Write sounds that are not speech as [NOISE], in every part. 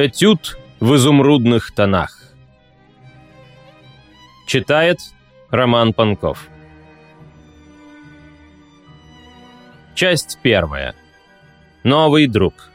Этюд в изумрудных тонах. Читает Роман Панков. Часть первая. Новый друг.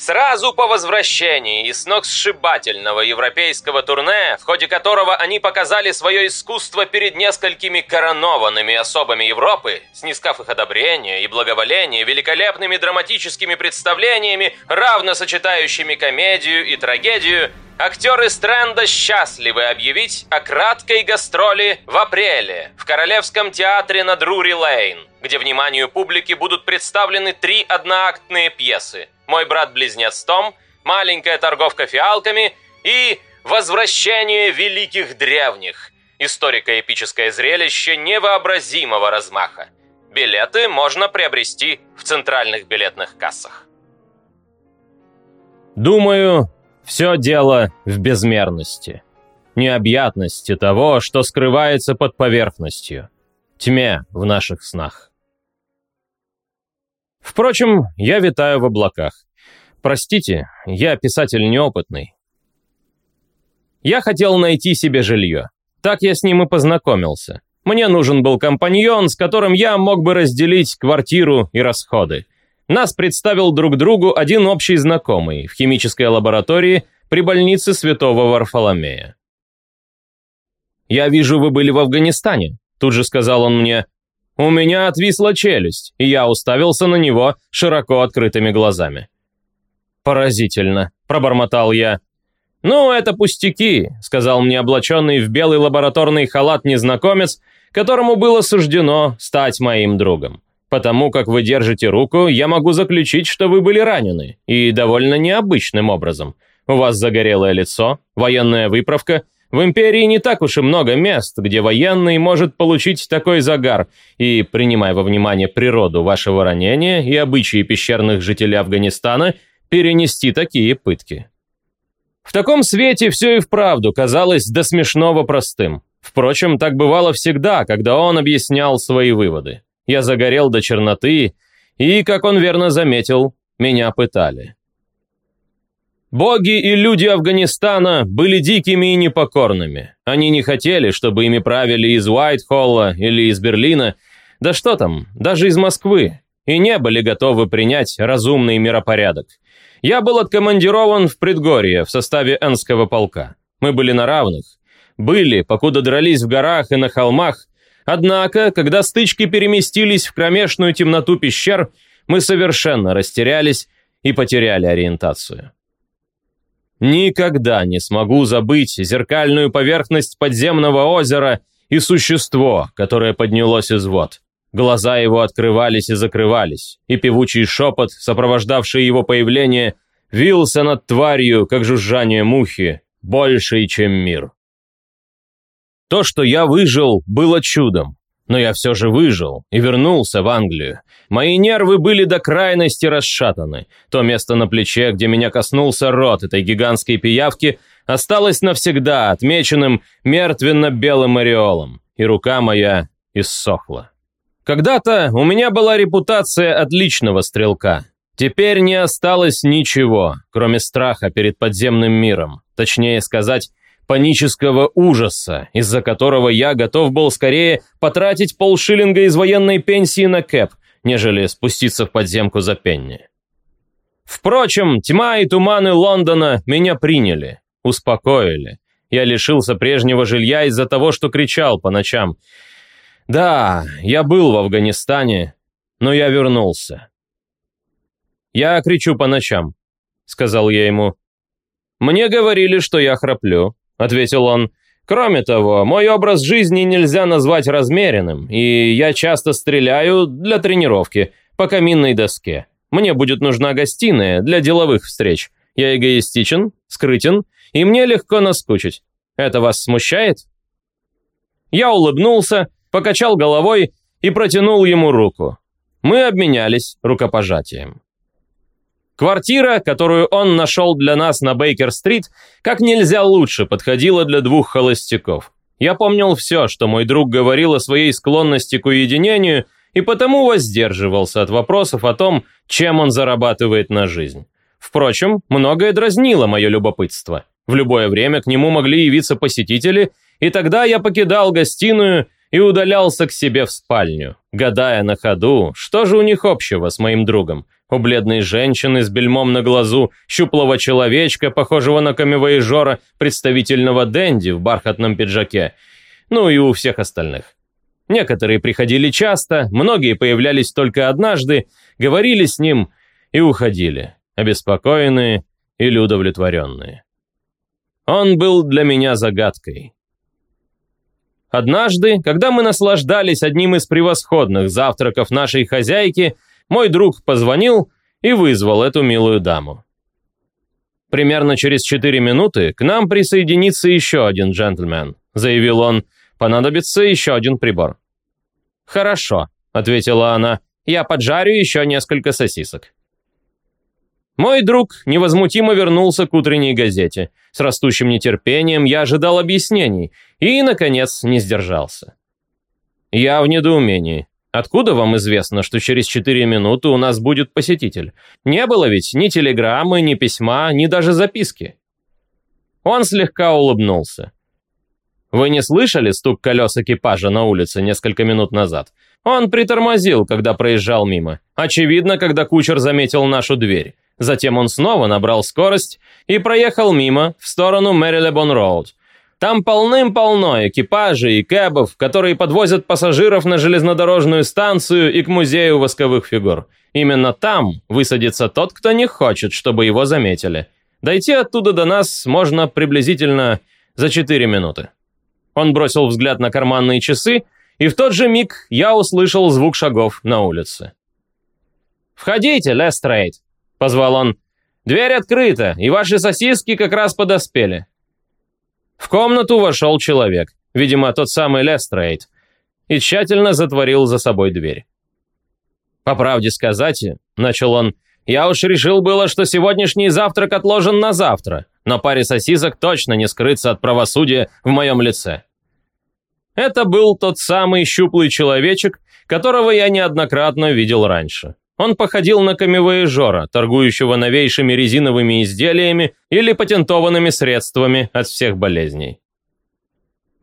Сразу по возвращении из сногсшибательного европейского турне, в ходе которого они показали свое искусство перед несколькими коронованными особами Европы, снискав их одобрение и благоволение великолепными драматическими представлениями, равно сочетающими комедию и трагедию, актеры Стрэнда счастливы объявить о краткой гастроли в апреле в Королевском театре на Друри-Лейн, где вниманию публики будут представлены три одноактные пьесы – мой брат-близнец Том, маленькая торговка фиалками и возвращение великих древних. Историко-эпическое зрелище невообразимого размаха. Билеты можно приобрести в центральных билетных кассах. Думаю, все дело в безмерности. Необъятности того, что скрывается под поверхностью. Тьме в наших снах. Впрочем, я витаю в облаках. Простите, я писатель неопытный. Я хотел найти себе жилье. Так я с ним и познакомился. Мне нужен был компаньон, с которым я мог бы разделить квартиру и расходы. Нас представил друг другу один общий знакомый в химической лаборатории при больнице Святого Варфоломея. «Я вижу, вы были в Афганистане», – тут же сказал он мне, у меня отвисла челюсть, и я уставился на него широко открытыми глазами. «Поразительно», – пробормотал я. «Ну, это пустяки», – сказал мне облаченный в белый лабораторный халат незнакомец, которому было суждено стать моим другом. Потому как вы держите руку, я могу заключить, что вы были ранены, и довольно необычным образом. У вас загорелое лицо, военная выправка – в империи не так уж и много мест, где военный может получить такой загар, и, принимая во внимание природу вашего ранения и обычаи пещерных жителей Афганистана, перенести такие пытки. В таком свете все и вправду казалось до смешного простым. Впрочем, так бывало всегда, когда он объяснял свои выводы. Я загорел до черноты, и, как он верно заметил, меня пытали. Боги и люди Афганистана были дикими и непокорными. Они не хотели, чтобы ими правили из Уайтхолла или из Берлина, да что там, даже из Москвы, и не были готовы принять разумный миропорядок. Я был откомандирован в предгорье в составе Энского полка. Мы были на равных. Были, покуда дрались в горах и на холмах. Однако, когда стычки переместились в кромешную темноту пещер, мы совершенно растерялись и потеряли ориентацию. Никогда не смогу забыть зеркальную поверхность подземного озера и существо, которое поднялось из вод. Глаза его открывались и закрывались, и певучий шепот, сопровождавший его появление, вился над тварью, как жужжание мухи, большей, чем мир. То, что я выжил, было чудом. Но я все же выжил и вернулся в Англию. Мои нервы были до крайности расшатаны. То место на плече, где меня коснулся рот этой гигантской пиявки, осталось навсегда отмеченным мертвенно-белым ореолом, и рука моя иссохла. Когда-то у меня была репутация отличного стрелка. Теперь не осталось ничего, кроме страха перед подземным миром. Точнее сказать, панического ужаса, из-за которого я готов был скорее потратить полшиллинга из военной пенсии на кэп, нежели спуститься в подземку за пенни. Впрочем, тьма и туманы Лондона меня приняли, успокоили. Я лишился прежнего жилья из-за того, что кричал по ночам. Да, я был в Афганистане, но я вернулся. «Я кричу по ночам», — сказал я ему. «Мне говорили, что я храплю ответил он. «Кроме того, мой образ жизни нельзя назвать размеренным, и я часто стреляю для тренировки по каминной доске. Мне будет нужна гостиная для деловых встреч. Я эгоистичен, скрытен, и мне легко наскучить. Это вас смущает?» Я улыбнулся, покачал головой и протянул ему руку. Мы обменялись рукопожатием. Квартира, которую он нашел для нас на Бейкер-стрит, как нельзя лучше подходила для двух холостяков. Я помнил все, что мой друг говорил о своей склонности к уединению, и потому воздерживался от вопросов о том, чем он зарабатывает на жизнь. Впрочем, многое дразнило мое любопытство. В любое время к нему могли явиться посетители, и тогда я покидал гостиную и удалялся к себе в спальню, гадая на ходу, что же у них общего с моим другом. У бледной женщины с бельмом на глазу, щуплого человечка, похожего на камевоежора, представительного Дэнди в бархатном пиджаке, ну и у всех остальных. Некоторые приходили часто, многие появлялись только однажды, говорили с ним и уходили, обеспокоенные или удовлетворенные. Он был для меня загадкой. Однажды, когда мы наслаждались одним из превосходных завтраков нашей хозяйки, мой друг позвонил и вызвал эту милую даму. Примерно через четыре минуты к нам присоединится еще один джентльмен, заявил он, понадобится еще один прибор. Хорошо, ответила она, я поджарю еще несколько сосисок. Мой друг невозмутимо вернулся к утренней газете. С растущим нетерпением я ожидал объяснений и, наконец, не сдержался. Я в недоумении. Откуда вам известно, что через 4 минуты у нас будет посетитель? Не было ведь ни телеграммы, ни письма, ни даже записки. Он слегка улыбнулся. Вы не слышали стук колес экипажа на улице несколько минут назад? Он притормозил, когда проезжал мимо. Очевидно, когда кучер заметил нашу дверь. Затем он снова набрал скорость и проехал мимо, в сторону Мэрилебон-Роуд. Там полным-полно экипажей и кэбов, которые подвозят пассажиров на железнодорожную станцию и к музею восковых фигур. Именно там высадится тот, кто не хочет, чтобы его заметили. Дойти оттуда до нас можно приблизительно за 4 минуты. Он бросил взгляд на карманные часы, и в тот же миг я услышал звук шагов на улице. «Входите, Лестрейд!» позвал он. «Дверь открыта, и ваши сосиски как раз подоспели». В комнату вошел человек, видимо, тот самый Лестрейд, и тщательно затворил за собой дверь. «По правде сказать, — начал он, — я уж решил было, что сегодняшний завтрак отложен на завтра, но паре сосисок точно не скрыться от правосудия в моем лице». Это был тот самый щуплый человечек, которого я неоднократно видел раньше. Он походил на камевояжора, торгующего новейшими резиновыми изделиями или патентованными средствами от всех болезней.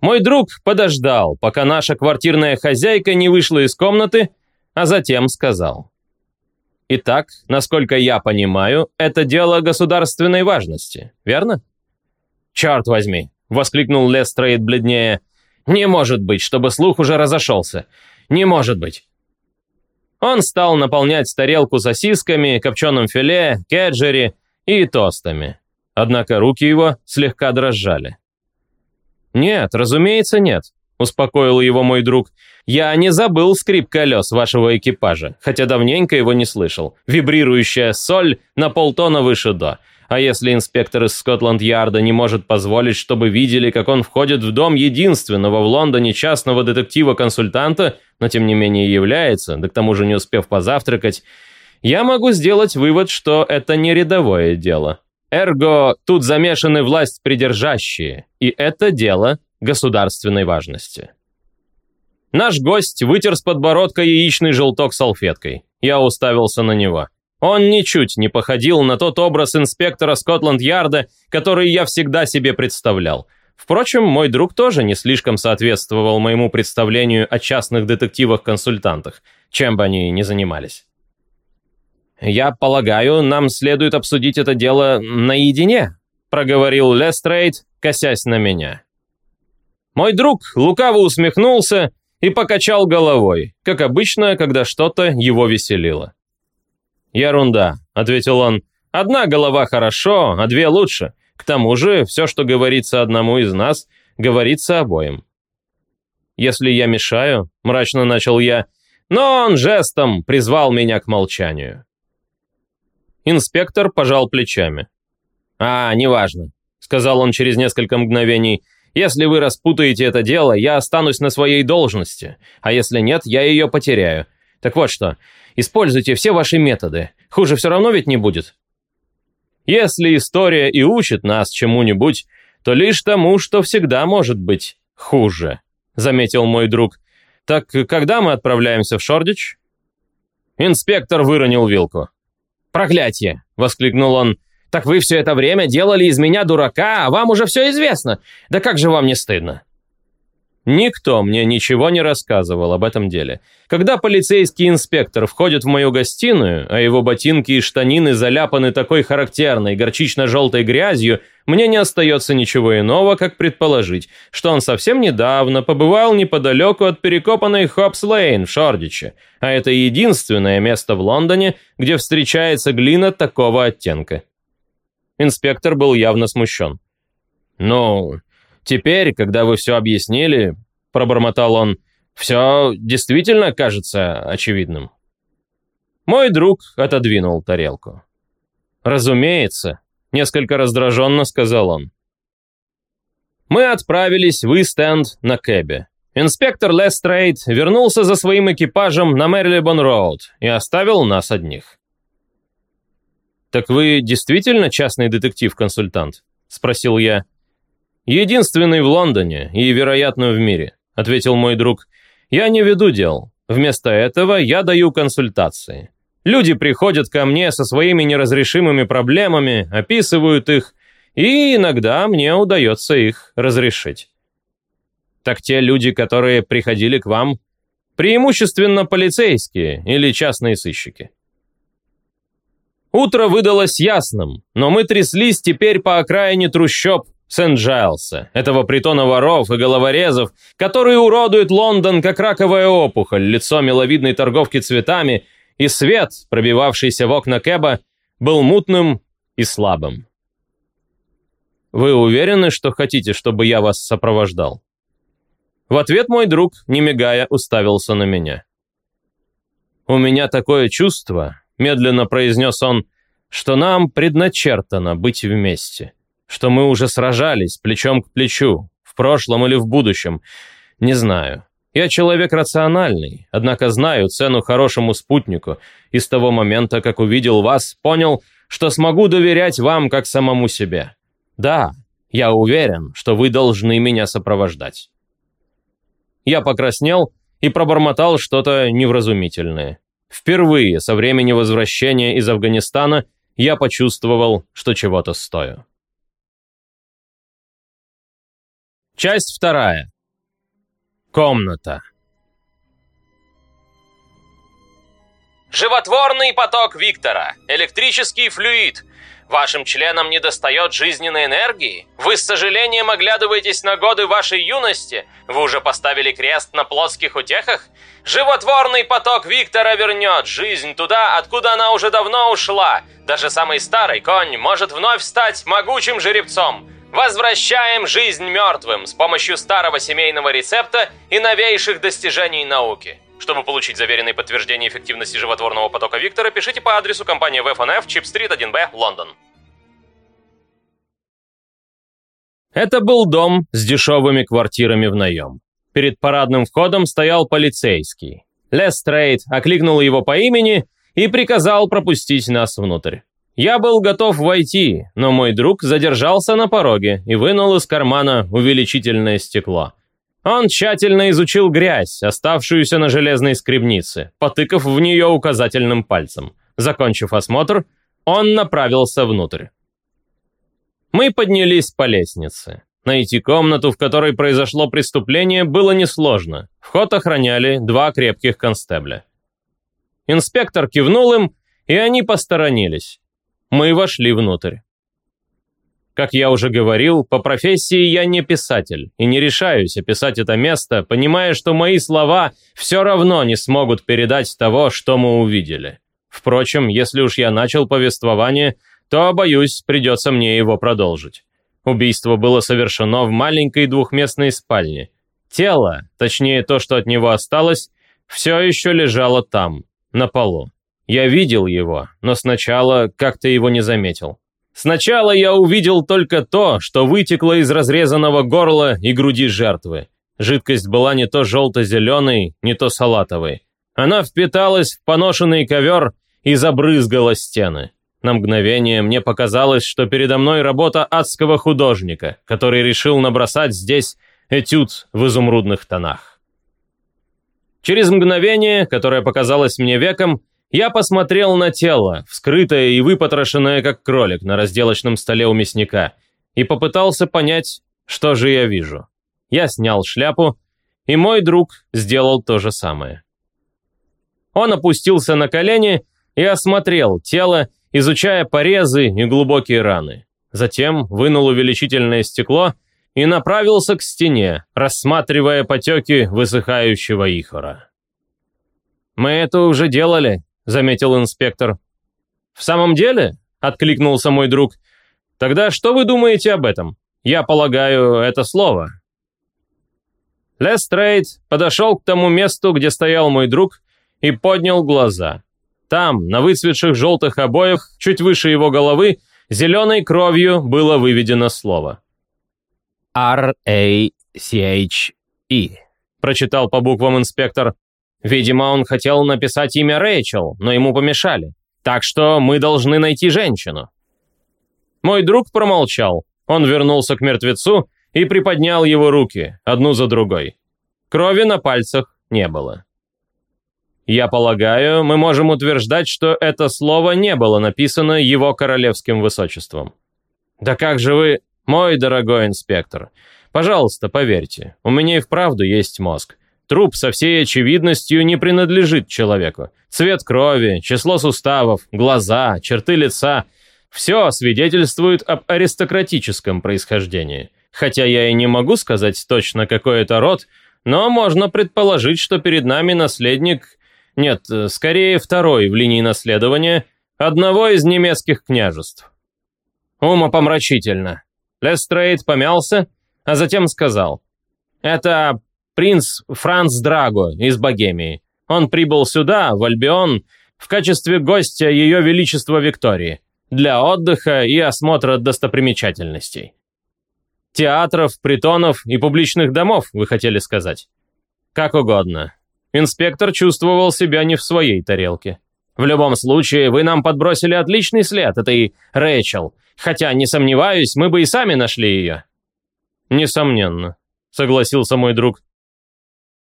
Мой друг подождал, пока наша квартирная хозяйка не вышла из комнаты, а затем сказал. «Итак, насколько я понимаю, это дело государственной важности, верно?» «Черт возьми!» — воскликнул Лестрейд бледнее. «Не может быть, чтобы слух уже разошелся. Не может быть. Он стал наполнять тарелку сосисками, копченым филе, кеджери и тостами. Однако руки его слегка дрожали. «Нет, разумеется, нет», – успокоил его мой друг. «Я не забыл скрип колес вашего экипажа, хотя давненько его не слышал. Вибрирующая соль на полтона выше до. А если инспектор из Скотланд-Ярда не может позволить, чтобы видели, как он входит в дом единственного в Лондоне частного детектива-консультанта, но тем не менее является, да к тому же не успев позавтракать, я могу сделать вывод, что это не рядовое дело. Эрго, тут замешаны власть придержащие, и это дело государственной важности. Наш гость вытер с подбородка яичный желток салфеткой. Я уставился на него. Он ничуть не походил на тот образ инспектора Скотланд-Ярда, который я всегда себе представлял. Впрочем, мой друг тоже не слишком соответствовал моему представлению о частных детективах-консультантах, чем бы они ни занимались. «Я полагаю, нам следует обсудить это дело наедине», проговорил Лестрейд, косясь на меня. Мой друг лукаво усмехнулся и покачал головой, как обычно, когда что-то его веселило. «Ерунда», — ответил он. «Одна голова хорошо, а две лучше. К тому же, все, что говорится одному из нас, говорится обоим». «Если я мешаю», — мрачно начал я, но он жестом призвал меня к молчанию. Инспектор пожал плечами. «А, неважно», — сказал он через несколько мгновений. «Если вы распутаете это дело, я останусь на своей должности, а если нет, я ее потеряю. Так вот что, Используйте все ваши методы. Хуже все равно ведь не будет. Если история и учит нас чему-нибудь, то лишь тому, что всегда может быть хуже, заметил мой друг. Так когда мы отправляемся в Шордич? Инспектор выронил вилку. «Проклятие!» – воскликнул он. «Так вы все это время делали из меня дурака, а вам уже все известно. Да как же вам не стыдно?» Никто мне ничего не рассказывал об этом деле. Когда полицейский инспектор входит в мою гостиную, а его ботинки и штанины заляпаны такой характерной горчично-желтой грязью, мне не остается ничего иного, как предположить, что он совсем недавно побывал неподалеку от перекопанной Хопс-Лейн в Шордиче, а это единственное место в Лондоне, где встречается глина такого оттенка. Инспектор был явно смущен. «Ну, Теперь, когда вы все объяснили, пробормотал он, все действительно кажется очевидным. Мой друг отодвинул тарелку. «Разумеется», — несколько раздраженно сказал он. Мы отправились в Ист-Энд на кэбе. Инспектор Лестрейд вернулся за своим экипажем на Мэрилибон-Роуд и оставил нас одних. «Так вы действительно частный детектив-консультант?» – спросил я. «Единственный в Лондоне и, вероятно, в мире», — ответил мой друг. «Я не веду дел. Вместо этого я даю консультации. Люди приходят ко мне со своими неразрешимыми проблемами, описывают их, и иногда мне удается их разрешить». «Так те люди, которые приходили к вам, преимущественно полицейские или частные сыщики?» Утро выдалось ясным, но мы тряслись теперь по окраине трущоб, Сент-Джайлса, этого притона воров и головорезов, который уродует Лондон как раковая опухоль, лицо миловидной торговки цветами, и свет, пробивавшийся в окна Кэба, был мутным и слабым. «Вы уверены, что хотите, чтобы я вас сопровождал?» В ответ мой друг, не мигая, уставился на меня. «У меня такое чувство», — медленно произнес он, — «что нам предначертано быть вместе» что мы уже сражались плечом к плечу, в прошлом или в будущем. Не знаю. Я человек рациональный, однако знаю цену хорошему спутнику, и с того момента, как увидел вас, понял, что смогу доверять вам как самому себе. Да, я уверен, что вы должны меня сопровождать. Я покраснел и пробормотал что-то невразумительное. Впервые со времени возвращения из Афганистана я почувствовал, что чего-то стою. Часть вторая. Комната. Животворный поток Виктора. Электрический флюид. Вашим членам недостает жизненной энергии? Вы с сожалением оглядываетесь на годы вашей юности? Вы уже поставили крест на плоских утехах? Животворный поток Виктора вернет жизнь туда, откуда она уже давно ушла. Даже самый старый конь может вновь стать могучим жеребцом. Возвращаем жизнь мертвым с помощью старого семейного рецепта и новейших достижений науки. Чтобы получить заверенное подтверждение эффективности животворного потока Виктора, пишите по адресу компании ВФНФ, Чип-стрит 1Б, Лондон. Это был дом с дешевыми квартирами в наем. Перед парадным входом стоял полицейский. Лестрейд окликнул его по имени и приказал пропустить нас внутрь. Я был готов войти, но мой друг задержался на пороге и вынул из кармана увеличительное стекло. Он тщательно изучил грязь, оставшуюся на железной скребнице, потыкав в нее указательным пальцем. Закончив осмотр, он направился внутрь. Мы поднялись по лестнице. Найти комнату, в которой произошло преступление, было несложно. Вход охраняли два крепких констебля. Инспектор кивнул им, и они посторонились. Мы вошли внутрь. Как я уже говорил, по профессии я не писатель и не решаюсь описать это место, понимая, что мои слова все равно не смогут передать того, что мы увидели. Впрочем, если уж я начал повествование, то, боюсь, придется мне его продолжить. Убийство было совершено в маленькой двухместной спальне. Тело, точнее то, что от него осталось, все еще лежало там, на полу. Я видел его, но сначала как-то его не заметил. Сначала я увидел только то, что вытекло из разрезанного горла и груди жертвы. Жидкость была не то желто-зеленой, не то салатовой. Она впиталась в поношенный ковер и забрызгала стены. На мгновение мне показалось, что передо мной работа адского художника, который решил набросать здесь этюд в изумрудных тонах. Через мгновение, которое показалось мне веком, Я посмотрел на тело, вскрытое и выпотрошенное, как кролик, на разделочном столе у мясника, и попытался понять, что же я вижу. Я снял шляпу, и мой друг сделал то же самое. Он опустился на колени и осмотрел тело, изучая порезы и глубокие раны. Затем вынул увеличительное стекло и направился к стене, рассматривая потеки высыхающего ихора. «Мы это уже делали», — заметил инспектор. «В самом деле?» — откликнулся мой друг. «Тогда что вы думаете об этом? Я полагаю, это слово». Лестрейд подошел к тому месту, где стоял мой друг, и поднял глаза. Там, на выцветших желтых обоях, чуть выше его головы, зеленой кровью было выведено слово. «R-A-C-H-E», прочитал по буквам инспектор. Видимо, он хотел написать имя Рэйчел, но ему помешали. Так что мы должны найти женщину. Мой друг промолчал. Он вернулся к мертвецу и приподнял его руки, одну за другой. Крови на пальцах не было. Я полагаю, мы можем утверждать, что это слово не было написано его королевским высочеством. Да как же вы, мой дорогой инспектор, пожалуйста, поверьте, у меня и вправду есть мозг. Труп со всей очевидностью не принадлежит человеку. Цвет крови, число суставов, глаза, черты лица – все свидетельствует об аристократическом происхождении. Хотя я и не могу сказать точно, какой это род, но можно предположить, что перед нами наследник нет, скорее второй в линии наследования одного из немецких княжеств. Умопомрачительно. Лестрейд помялся, а затем сказал. Это принц Франц Драго из Богемии. Он прибыл сюда, в Альбион, в качестве гостя Ее Величества Виктории, для отдыха и осмотра достопримечательностей. Театров, притонов и публичных домов, вы хотели сказать? Как угодно. Инспектор чувствовал себя не в своей тарелке. В любом случае, вы нам подбросили отличный след этой Рэйчел, хотя, не сомневаюсь, мы бы и сами нашли ее». «Несомненно», — согласился мой друг.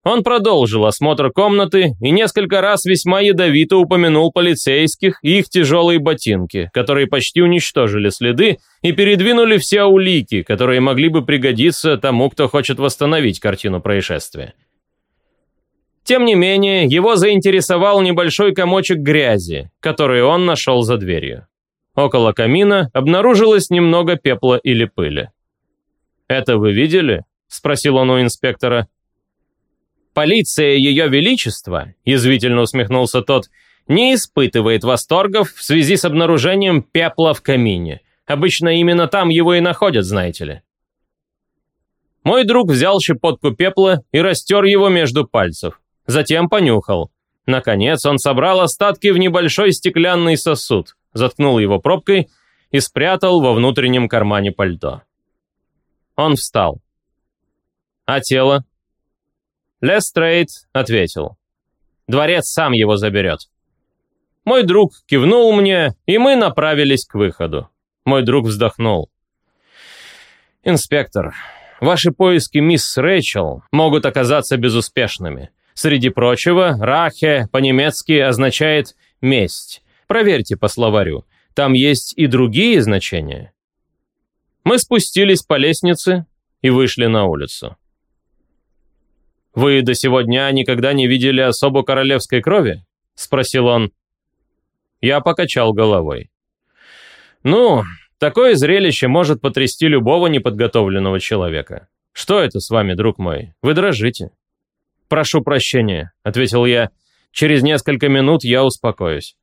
Он продолжил осмотр комнаты и несколько раз весьма ядовито упомянул полицейских и их тяжелые ботинки, которые почти уничтожили следы и передвинули все улики, которые могли бы пригодиться тому, кто хочет восстановить картину происшествия. Тем не менее, его заинтересовал небольшой комочек грязи, который он нашел за дверью. Около камина обнаружилось немного пепла или пыли. «Это вы видели?» – спросил он у инспектора. «Полиция Ее Величества», – язвительно усмехнулся тот, – «не испытывает восторгов в связи с обнаружением пепла в камине. Обычно именно там его и находят, знаете ли». Мой друг взял щепотку пепла и растер его между пальцев затем понюхал. Наконец он собрал остатки в небольшой стеклянный сосуд, заткнул его пробкой и спрятал во внутреннем кармане пальто. Он встал. «А тело?» Лестрейд ответил. «Дворец сам его заберет». Мой друг кивнул мне, и мы направились к выходу. Мой друг вздохнул. «Инспектор, ваши поиски мисс Рэйчел могут оказаться безуспешными. Среди прочего, «рахе» по-немецки означает «месть». Проверьте по словарю. Там есть и другие значения. Мы спустились по лестнице и вышли на улицу. «Вы до сего дня никогда не видели особу королевской крови?» – спросил он. Я покачал головой. «Ну, такое зрелище может потрясти любого неподготовленного человека. Что это с вами, друг мой? Вы дрожите». «Прошу прощения», — ответил я. «Через несколько минут я успокоюсь».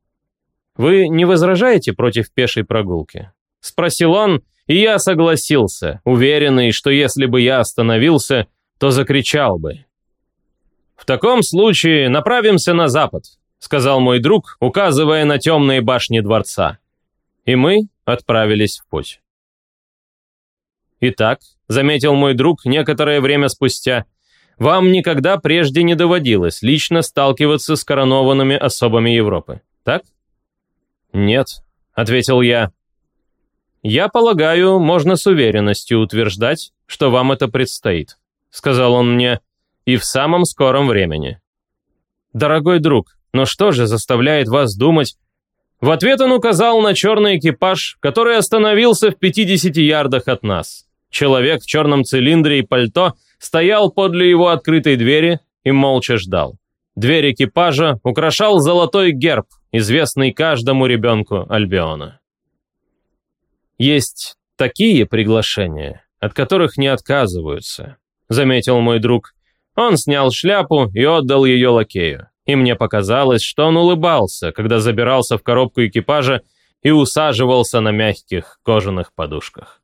«Вы не возражаете против пешей прогулки?» Спросил он, и я согласился, уверенный, что если бы я остановился, то закричал бы. «В таком случае направимся на запад», — сказал мой друг, указывая на темные башни дворца. И мы отправились в путь. «Итак», — заметил мой друг некоторое время спустя, — вам никогда прежде не доводилось лично сталкиваться с коронованными особами Европы, так? Нет, ответил я. Я полагаю, можно с уверенностью утверждать, что вам это предстоит, сказал он мне, и в самом скором времени. Дорогой друг, Но что же заставляет вас думать... В ответ он указал на черный экипаж, который остановился в 50 ярдах от нас. Человек в черном цилиндре и пальто стоял подле его открытой двери и молча ждал. Дверь экипажа украшал золотой герб, известный каждому ребенку Альбиона. Есть такие приглашения, от которых не отказываются, заметил мой друг. Он снял шляпу и отдал ее лакею. И мне показалось, что он улыбался, когда забирался в коробку экипажа и усаживался на мягких кожаных подушках.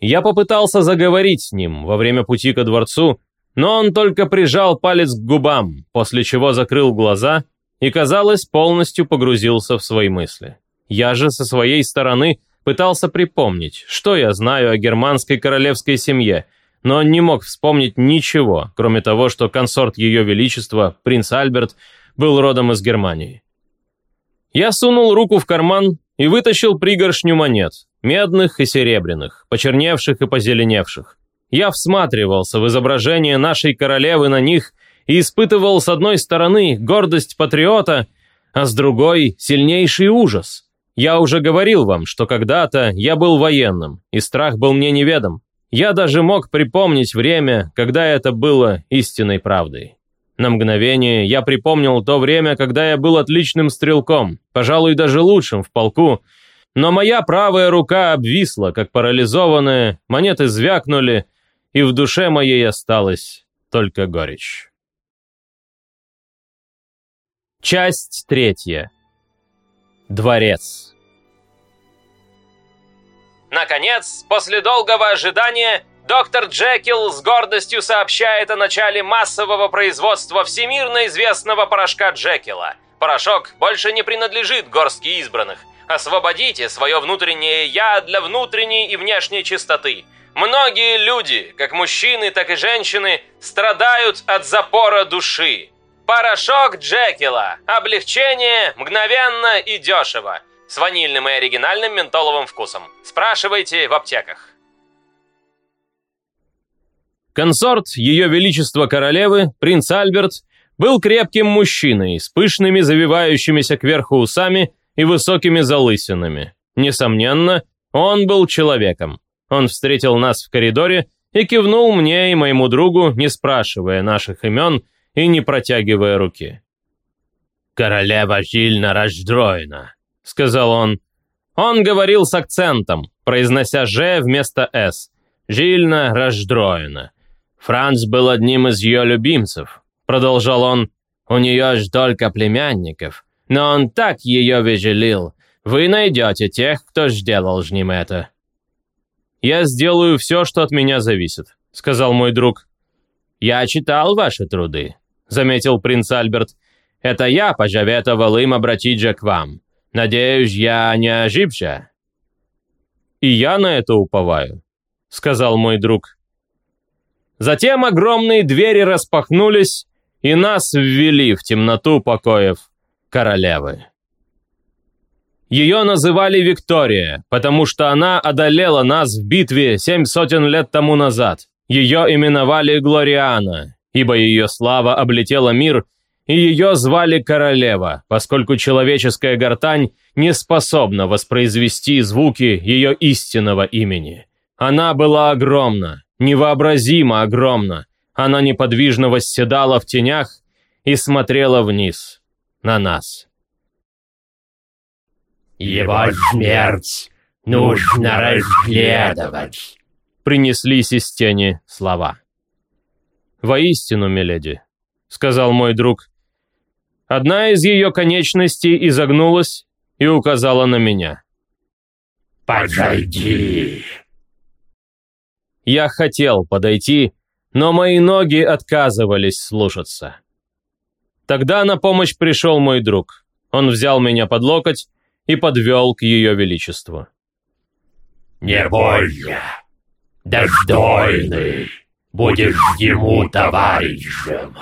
Я попытался заговорить с ним во время пути ко дворцу, но он только прижал палец к губам, после чего закрыл глаза и, казалось, полностью погрузился в свои мысли. Я же со своей стороны пытался припомнить, что я знаю о германской королевской семье, но не мог вспомнить ничего, кроме того, что консорт Ее Величества, принц Альберт, был родом из Германии. Я сунул руку в карман и вытащил пригоршню монет, медных и серебряных, почерневших и позеленевших. Я всматривался в изображение нашей королевы на них и испытывал с одной стороны гордость патриота, а с другой – сильнейший ужас. Я уже говорил вам, что когда-то я был военным, и страх был мне неведом. Я даже мог припомнить время, когда это было истинной правдой. На мгновение я припомнил то время, когда я был отличным стрелком, пожалуй, даже лучшим в полку, но моя правая рука обвисла, как парализованная, монеты звякнули, и в душе моей осталась только горечь. Часть третья. Дворец. Наконец, после долгого ожидания, доктор Джекил с гордостью сообщает о начале массового производства всемирно известного порошка Джекила. Порошок больше не принадлежит горстке избранных. Освободите свое внутреннее «я» для внутренней и внешней чистоты. Многие люди, как мужчины, так и женщины, страдают от запора души. Порошок Джекила. Облегчение мгновенно и дешево с ванильным и оригинальным ментоловым вкусом. Спрашивайте в аптеках. Консорт Ее Величества Королевы, принц Альберт, был крепким мужчиной с пышными завивающимися кверху усами и высокими залысинами. Несомненно, он был человеком. Он встретил нас в коридоре и кивнул мне и моему другу, не спрашивая наших имен и не протягивая руки. «Королева сильно расстроена», — сказал он. Он говорил с акцентом, произнося «ж» вместо «с». Жильно раздроена. Франц был одним из ее любимцев. Продолжал он. У нее ж только племянников. Но он так ее вежелил. Вы найдете тех, кто сделал ж ним это. «Я сделаю все, что от меня зависит», — сказал мой друг. «Я читал ваши труды», — заметил принц Альберт. «Это я пожаветовал им обратиться к вам. Надеюсь, я не ошибся?» «И я на это уповаю», — сказал мой друг. Затем огромные двери распахнулись, и нас ввели в темноту покоев королевы. Ее называли Виктория, потому что она одолела нас в битве семь сотен лет тому назад. Ее именовали Глориана, ибо ее слава облетела мир — и ее звали Королева, поскольку человеческая гортань не способна воспроизвести звуки ее истинного имени. Она была огромна, невообразимо огромна. Она неподвижно восседала в тенях и смотрела вниз, на нас. «Его смерть нужно расследовать», принеслись из тени слова. «Воистину, миледи», — сказал мой друг, Одна из ее конечностей изогнулась и указала на меня. «Подойди!» Я хотел подойти, но мои ноги отказывались слушаться. Тогда на помощь пришел мой друг. Он взял меня под локоть и подвел к ее величеству. «Не бойся, достойный, будешь ему товарищем!»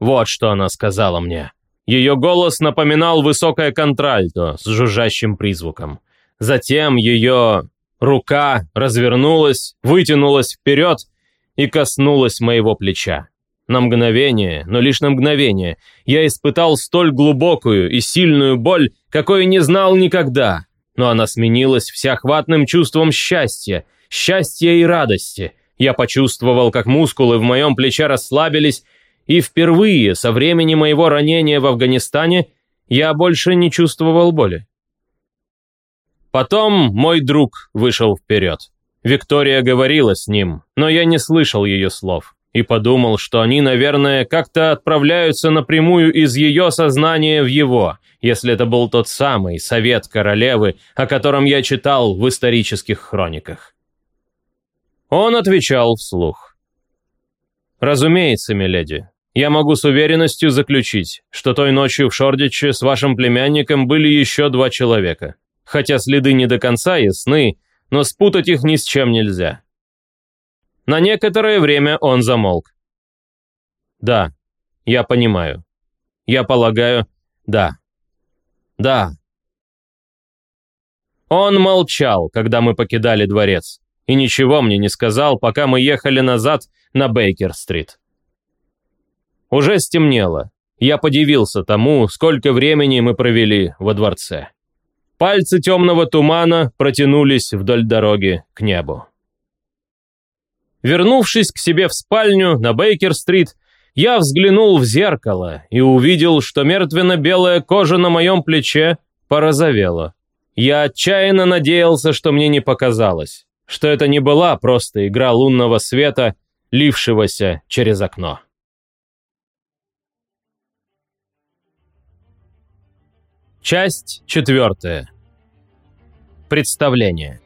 Вот что она сказала мне. Ее голос напоминал высокое контральто с жужжащим призвуком. Затем ее рука развернулась, вытянулась вперед и коснулась моего плеча. На мгновение, но лишь на мгновение, я испытал столь глубокую и сильную боль, какой не знал никогда. Но она сменилась всеохватным чувством счастья, счастья и радости. Я почувствовал, как мускулы в моем плече расслабились, и впервые со времени моего ранения в Афганистане я больше не чувствовал боли. Потом мой друг вышел вперед. Виктория говорила с ним, но я не слышал ее слов и подумал, что они, наверное, как-то отправляются напрямую из ее сознания в его, если это был тот самый совет королевы, о котором я читал в исторических хрониках. Он отвечал вслух. «Разумеется, миледи, я могу с уверенностью заключить, что той ночью в Шордиче с вашим племянником были еще два человека. Хотя следы не до конца ясны, но спутать их ни с чем нельзя. На некоторое время он замолк. «Да, я понимаю. Я полагаю, да. Да». Он молчал, когда мы покидали дворец, и ничего мне не сказал, пока мы ехали назад на Бейкер-стрит. Уже стемнело. Я подивился тому, сколько времени мы провели во дворце. Пальцы темного тумана протянулись вдоль дороги к небу. Вернувшись к себе в спальню на Бейкер-стрит, я взглянул в зеркало и увидел, что мертвенно-белая кожа на моем плече порозовела. Я отчаянно надеялся, что мне не показалось, что это не была просто игра лунного света, лившегося через окно. Часть четвертая. Представление.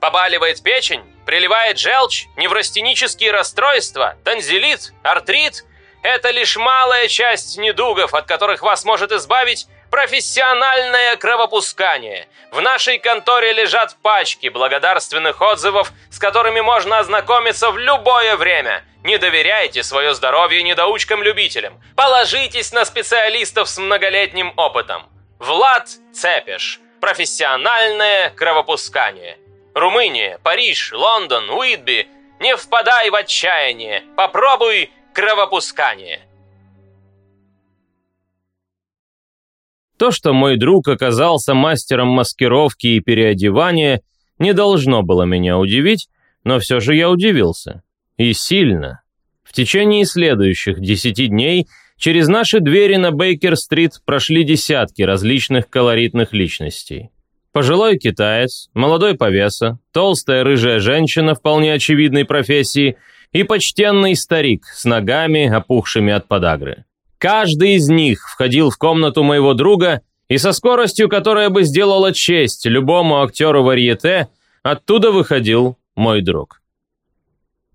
Побаливает печень, приливает желчь, неврастенические расстройства, танзелит, артрит – это лишь малая часть недугов, от которых вас может избавить профессиональное кровопускание. В нашей конторе лежат пачки благодарственных отзывов, с которыми можно ознакомиться в любое время. Не доверяйте свое здоровье недоучкам-любителям. Положитесь на специалистов с многолетним опытом. Влад Цепеш. Профессиональное кровопускание. Румыния, Париж, Лондон, Уитби. Не впадай в отчаяние. Попробуй кровопускание. То, что мой друг оказался мастером маскировки и переодевания, не должно было меня удивить, но все же я удивился. И сильно. В течение следующих десяти дней через наши двери на Бейкер-стрит прошли десятки различных колоритных личностей. Пожилой китаец, молодой повеса, толстая рыжая женщина вполне очевидной профессии и почтенный старик с ногами, опухшими от подагры. Каждый из них входил в комнату моего друга и со скоростью, которая бы сделала честь любому актеру варьете, оттуда выходил мой друг.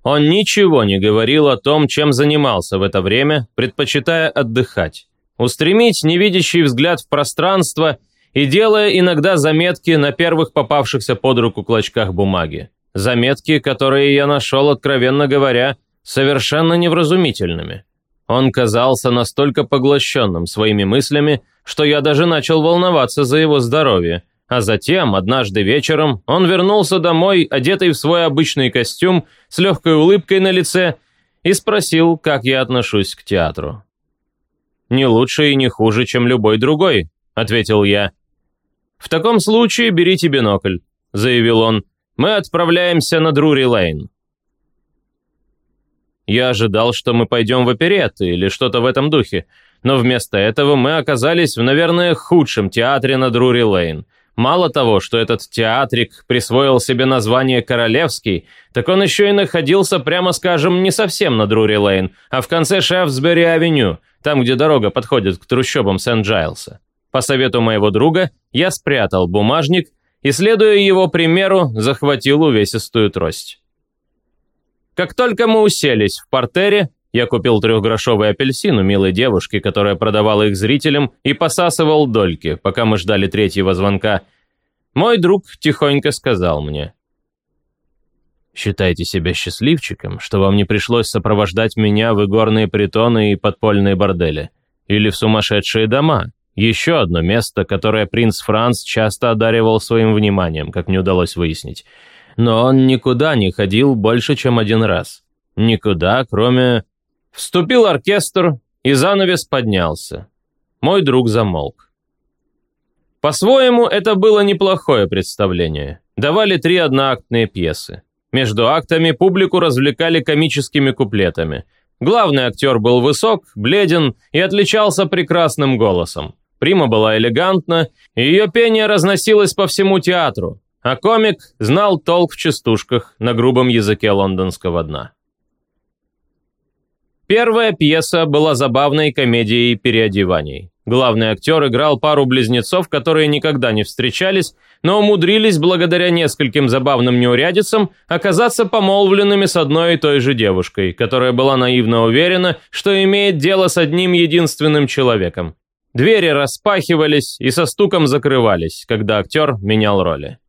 Он ничего не говорил о том, чем занимался в это время, предпочитая отдыхать. Устремить невидящий взгляд в пространство – и делая иногда заметки на первых попавшихся под руку клочках бумаги. Заметки, которые я нашел, откровенно говоря, совершенно невразумительными. Он казался настолько поглощенным своими мыслями, что я даже начал волноваться за его здоровье. А затем, однажды вечером, он вернулся домой, одетый в свой обычный костюм, с легкой улыбкой на лице, и спросил, как я отношусь к театру. «Не лучше и не хуже, чем любой другой», — ответил я. «В таком случае берите бинокль», — заявил он. «Мы отправляемся на Друри-Лейн». Я ожидал, что мы пойдем в оперетты или что-то в этом духе, но вместо этого мы оказались в, наверное, худшем театре на Друри-Лейн. Мало того, что этот театрик присвоил себе название «Королевский», так он еще и находился, прямо скажем, не совсем на Друри-Лейн, а в конце Шефсбери-авеню, там, где дорога подходит к трущобам Сент-Джайлса. По совету моего друга я спрятал бумажник и, следуя его примеру, захватил увесистую трость. Как только мы уселись в портере, я купил трехгрошовый апельсин у милой девушки, которая продавала их зрителям, и посасывал дольки, пока мы ждали третьего звонка. Мой друг тихонько сказал мне. «Считайте себя счастливчиком, что вам не пришлось сопровождать меня в игорные притоны и подпольные бордели. Или в сумасшедшие дома, еще одно место, которое принц Франц часто одаривал своим вниманием, как мне удалось выяснить. Но он никуда не ходил больше, чем один раз. Никуда, кроме... Вступил оркестр, и занавес поднялся. Мой друг замолк. По-своему, это было неплохое представление. Давали три одноактные пьесы. Между актами публику развлекали комическими куплетами. Главный актер был высок, бледен и отличался прекрасным голосом. Прима была элегантна, и ее пение разносилось по всему театру, а комик знал толк в частушках на грубом языке лондонского дна. Первая пьеса была забавной комедией переодеваний. Главный актер играл пару близнецов, которые никогда не встречались, но умудрились благодаря нескольким забавным неурядицам оказаться помолвленными с одной и той же девушкой, которая была наивно уверена, что имеет дело с одним единственным человеком. Двери распахивались и со стуком закрывались, когда актер менял роли.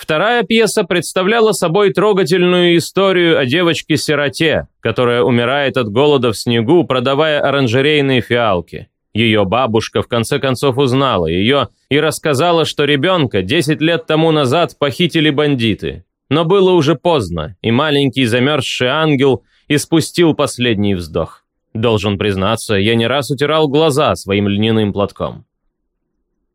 Вторая пьеса представляла собой трогательную историю о девочке-сироте, которая умирает от голода в снегу, продавая оранжерейные фиалки. Ее бабушка в конце концов узнала ее и рассказала, что ребенка 10 лет тому назад похитили бандиты. Но было уже поздно, и маленький замерзший ангел испустил последний вздох. Должен признаться, я не раз утирал глаза своим льняным платком.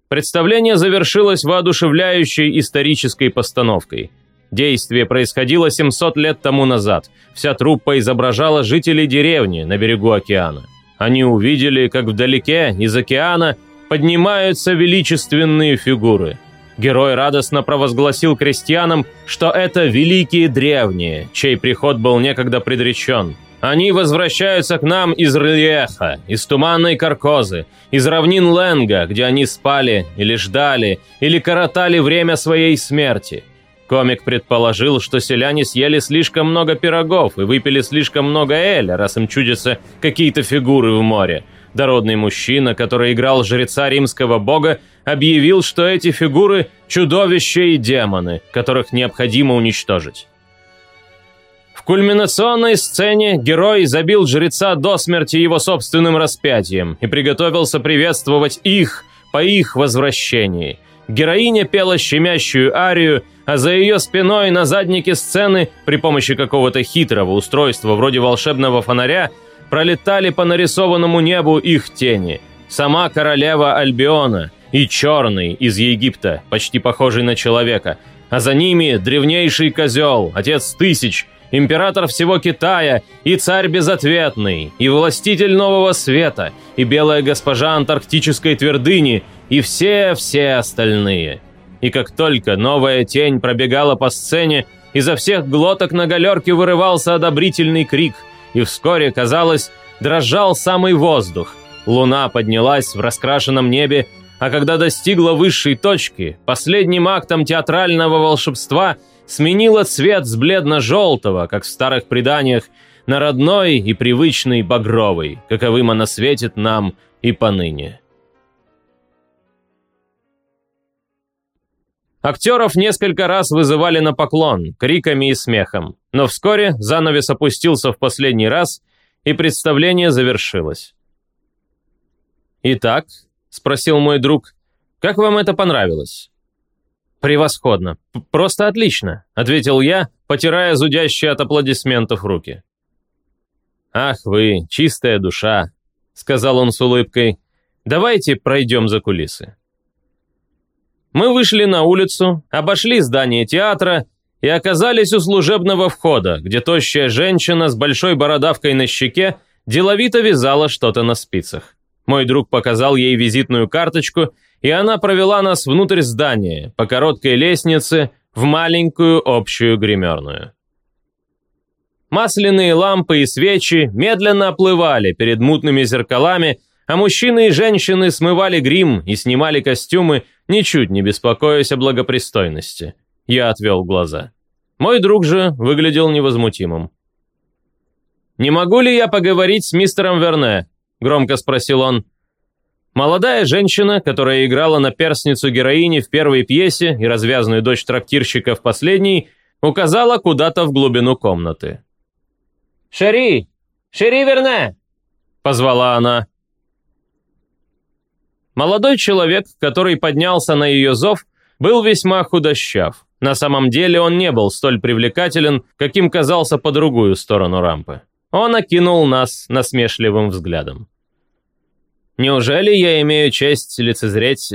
Представление завершилось воодушевляющей исторической постановкой. Действие происходило 700 лет тому назад. Вся труппа изображала жителей деревни на берегу океана. Они увидели, как вдалеке, из океана, поднимаются величественные фигуры. Герой радостно провозгласил крестьянам, что это великие древние, чей приход был некогда предречен – они возвращаются к нам из Рельеха, из Туманной Каркозы, из равнин Ленга, где они спали или ждали, или коротали время своей смерти. Комик предположил, что селяне съели слишком много пирогов и выпили слишком много эля, раз им чудятся какие-то фигуры в море. Дородный мужчина, который играл жреца римского бога, объявил, что эти фигуры – чудовища и демоны, которых необходимо уничтожить кульминационной сцене герой забил жреца до смерти его собственным распятием и приготовился приветствовать их по их возвращении. Героиня пела щемящую арию, а за ее спиной на заднике сцены при помощи какого-то хитрого устройства вроде волшебного фонаря пролетали по нарисованному небу их тени. Сама королева Альбиона и черный из Египта, почти похожий на человека, а за ними древнейший козел, отец тысяч – император всего Китая, и царь безответный, и властитель нового света, и белая госпожа антарктической твердыни, и все-все остальные. И как только новая тень пробегала по сцене, изо всех глоток на галерке вырывался одобрительный крик, и вскоре, казалось, дрожал самый воздух. Луна поднялась в раскрашенном небе, а когда достигла высшей точки, последним актом театрального волшебства – сменила цвет с бледно-желтого, как в старых преданиях, на родной и привычный багровый, каковым она светит нам и поныне. Актеров несколько раз вызывали на поклон, криками и смехом, но вскоре занавес опустился в последний раз, и представление завершилось. «Итак», — спросил мой друг, — «как вам это понравилось?» «Превосходно. Просто отлично», — ответил я, потирая зудящие от аплодисментов руки. «Ах вы, чистая душа», — сказал он с улыбкой. «Давайте пройдем за кулисы». Мы вышли на улицу, обошли здание театра и оказались у служебного входа, где тощая женщина с большой бородавкой на щеке деловито вязала что-то на спицах. Мой друг показал ей визитную карточку, и она провела нас внутрь здания, по короткой лестнице, в маленькую общую гримерную. Масляные лампы и свечи медленно оплывали перед мутными зеркалами, а мужчины и женщины смывали грим и снимали костюмы, ничуть не беспокоясь о благопристойности. Я отвел глаза. Мой друг же выглядел невозмутимым. «Не могу ли я поговорить с мистером Верне?» – громко спросил он. Молодая женщина, которая играла на перстницу героини в первой пьесе и развязную дочь трактирщика в последней, указала куда-то в глубину комнаты. «Шери! Шери Верне!» – позвала она. Молодой человек, который поднялся на ее зов, был весьма худощав. На самом деле он не был столь привлекателен, каким казался по другую сторону рампы. Он окинул нас насмешливым взглядом. «Неужели я имею честь лицезреть?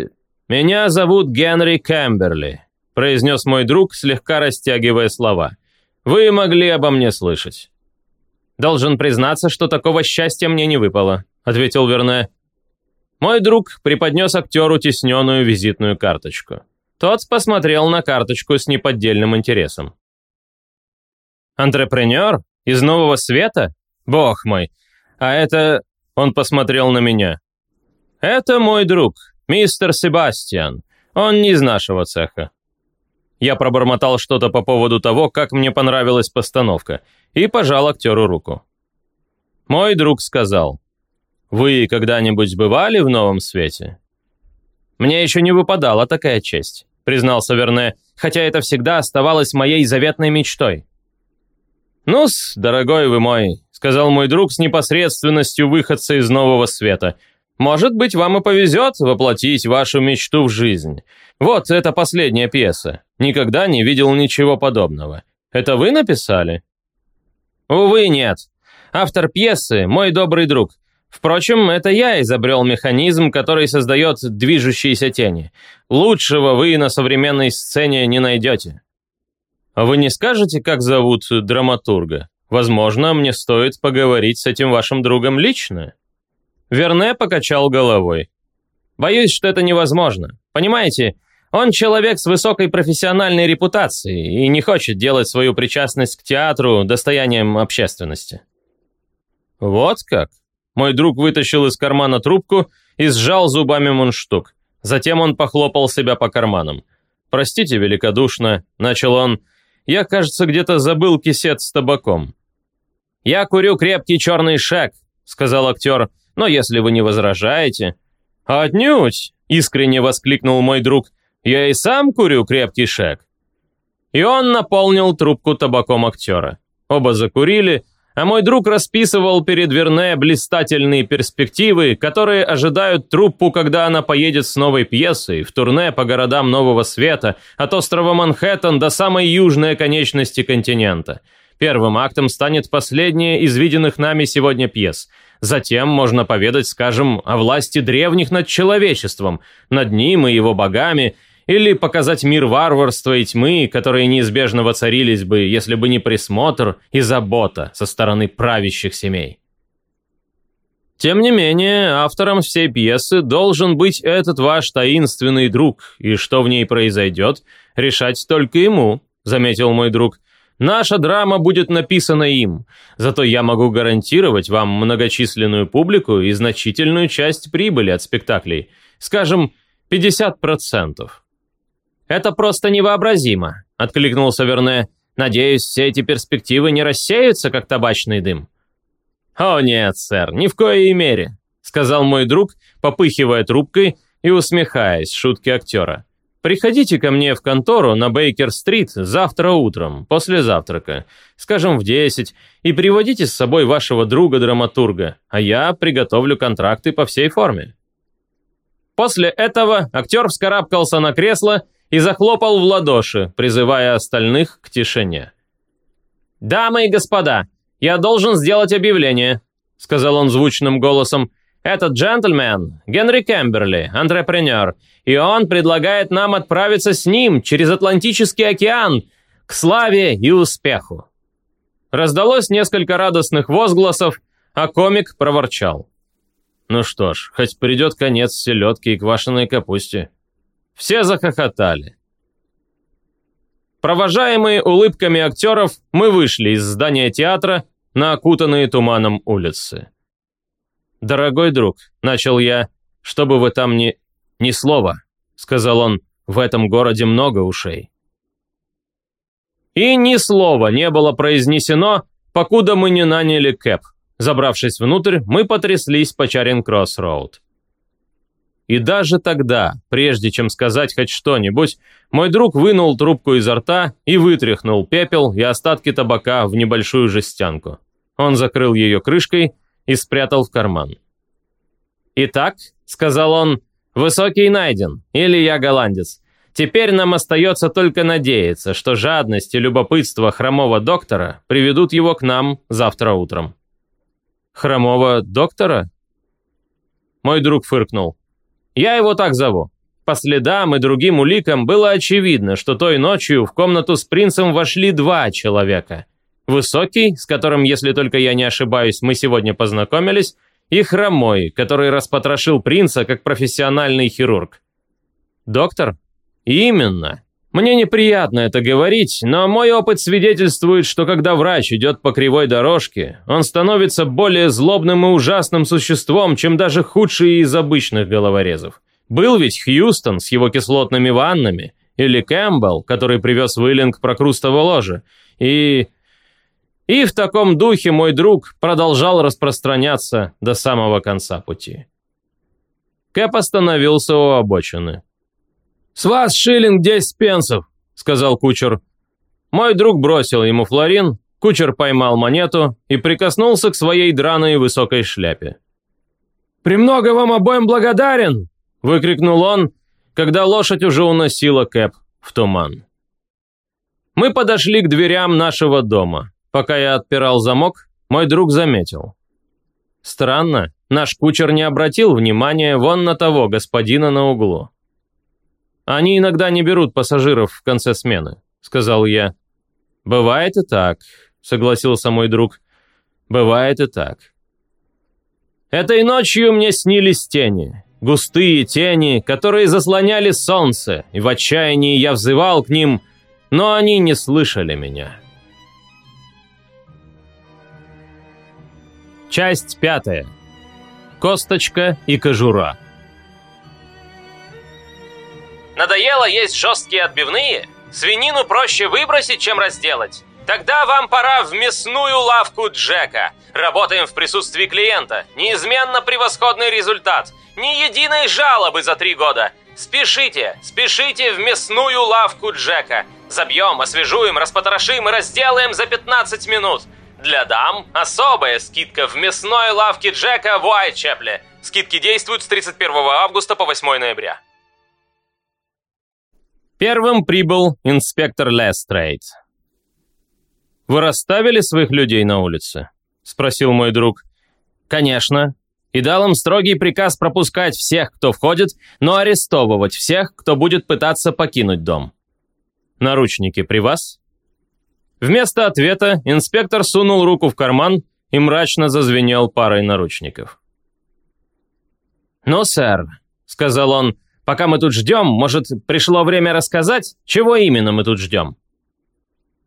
Меня зовут Генри Кэмберли», произнес мой друг, слегка растягивая слова. «Вы могли обо мне слышать». «Должен признаться, что такого счастья мне не выпало», ответил Верне. Мой друг преподнес актеру тесненную визитную карточку. Тот посмотрел на карточку с неподдельным интересом. «Антрепренер? Из Нового Света? Бог мой! А это...» Он посмотрел на меня. «Это мой друг, мистер Себастьян. Он не из нашего цеха». Я пробормотал что-то по поводу того, как мне понравилась постановка, и пожал актеру руку. Мой друг сказал, «Вы когда-нибудь бывали в Новом Свете?» «Мне еще не выпадала такая честь признался Верне, хотя это всегда оставалось моей заветной мечтой. «Ну-с, дорогой вы мой», — сказал мой друг с непосредственностью выходца из нового света. «Может быть, вам и повезет воплотить вашу мечту в жизнь. Вот, это последняя пьеса. Никогда не видел ничего подобного. Это вы написали?» «Увы, нет. Автор пьесы – мой добрый друг. Впрочем, это я изобрел механизм, который создает движущиеся тени. Лучшего вы на современной сцене не найдете. А вы не скажете, как зовут драматурга? Возможно, мне стоит поговорить с этим вашим другом лично. Верне покачал головой. Боюсь, что это невозможно. Понимаете, он человек с высокой профессиональной репутацией и не хочет делать свою причастность к театру достоянием общественности. Вот как? Мой друг вытащил из кармана трубку и сжал зубами мундштук. Затем он похлопал себя по карманам. «Простите великодушно», — начал он. «Я, кажется, где-то забыл кисет с табаком». «Я курю крепкий черный шаг», — сказал актер. «Но если вы не возражаете...» «Отнюдь!» — искренне воскликнул мой друг. «Я и сам курю крепкий шаг». И он наполнил трубку табаком актера. Оба закурили, а мой друг расписывал перед Верне блистательные перспективы, которые ожидают труппу, когда она поедет с новой пьесой в турне по городам Нового Света, от острова Манхэттен до самой южной конечности континента. Первым актом станет последняя из виденных нами сегодня пьес. Затем можно поведать, скажем, о власти древних над человечеством, над ним и его богами – или показать мир варварства и тьмы, которые неизбежно воцарились бы, если бы не присмотр и забота со стороны правящих семей. Тем не менее, автором всей пьесы должен быть этот ваш таинственный друг, и что в ней произойдет, решать только ему, заметил мой друг. Наша драма будет написана им, зато я могу гарантировать вам многочисленную публику и значительную часть прибыли от спектаклей, скажем, 50%. «Это просто невообразимо», — откликнулся Верне. «Надеюсь, все эти перспективы не рассеются, как табачный дым». «О нет, сэр, ни в коей мере», — сказал мой друг, попыхивая трубкой и усмехаясь шутки актера. «Приходите ко мне в контору на Бейкер-стрит завтра утром, после завтрака, скажем, в 10, и приводите с собой вашего друга-драматурга, а я приготовлю контракты по всей форме». После этого актер вскарабкался на кресло и захлопал в ладоши, призывая остальных к тишине. «Дамы и господа, я должен сделать объявление», сказал он звучным голосом. «Этот джентльмен, Генри Кемберли, антрепренер, и он предлагает нам отправиться с ним через Атлантический океан к славе и успеху». Раздалось несколько радостных возгласов, а комик проворчал. «Ну что ж, хоть придет конец селедки и квашеной капусте». Все захохотали. Провожаемые улыбками актеров, мы вышли из здания театра на окутанные туманом улицы. «Дорогой друг», — начал я, — «чтобы вы там не... ни слова», — сказал он, — «в этом городе много ушей». И ни слова не было произнесено, покуда мы не наняли кэп. Забравшись внутрь, мы потряслись по Чаринг-Кросс-Роуд. И даже тогда, прежде чем сказать хоть что-нибудь, мой друг вынул трубку изо рта и вытряхнул пепел и остатки табака в небольшую жестянку. Он закрыл ее крышкой и спрятал в карман. «Итак», — сказал он, — «высокий найден, или я голландец. Теперь нам остается только надеяться, что жадность и любопытство хромого доктора приведут его к нам завтра утром. Хромого доктора? Мой друг фыркнул. Я его так зову. По следам и другим уликам было очевидно, что той ночью в комнату с принцем вошли два человека. Высокий, с которым, если только я не ошибаюсь, мы сегодня познакомились, и хромой, который распотрошил принца как профессиональный хирург. Доктор? Именно. Мне неприятно это говорить, но мой опыт свидетельствует, что когда врач идет по кривой дорожке, он становится более злобным и ужасным существом, чем даже худший из обычных головорезов. Был ведь Хьюстон с его кислотными ваннами, или Кэмпбелл, который привез в Иллинг прокрустово ложе, и... И в таком духе мой друг продолжал распространяться до самого конца пути. Кэп остановился у обочины. «С вас шиллинг десять пенсов», — сказал кучер. Мой друг бросил ему флорин, кучер поймал монету и прикоснулся к своей драной высокой шляпе. «Премного вам обоим благодарен!» — выкрикнул он, когда лошадь уже уносила Кэп в туман. Мы подошли к дверям нашего дома. Пока я отпирал замок, мой друг заметил. Странно, наш кучер не обратил внимания вон на того господина на углу. «Они иногда не берут пассажиров в конце смены», — сказал я. «Бывает и так», — согласился мой друг. «Бывает и так». Этой ночью мне снились тени. Густые тени, которые заслоняли солнце, и в отчаянии я взывал к ним, но они не слышали меня. Часть пятая. Косточка и кожура. Надоело есть жесткие отбивные? Свинину проще выбросить, чем разделать. Тогда вам пора в мясную лавку Джека. Работаем в присутствии клиента. Неизменно превосходный результат. Ни единой жалобы за три года. Спешите, спешите в мясную лавку Джека. Забьем, освежуем, распотрошим и разделаем за 15 минут. Для дам особая скидка в мясной лавке Джека в Уайтчепле. Скидки действуют с 31 августа по 8 ноября. Первым прибыл инспектор Лестрейд. «Вы расставили своих людей на улице?» – спросил мой друг. «Конечно. И дал им строгий приказ пропускать всех, кто входит, но арестовывать всех, кто будет пытаться покинуть дом. Наручники при вас?» Вместо ответа инспектор сунул руку в карман и мрачно зазвенел парой наручников. «Ну, сэр», — сказал он, — «пока мы тут ждем, может, пришло время рассказать, чего именно мы тут ждем?»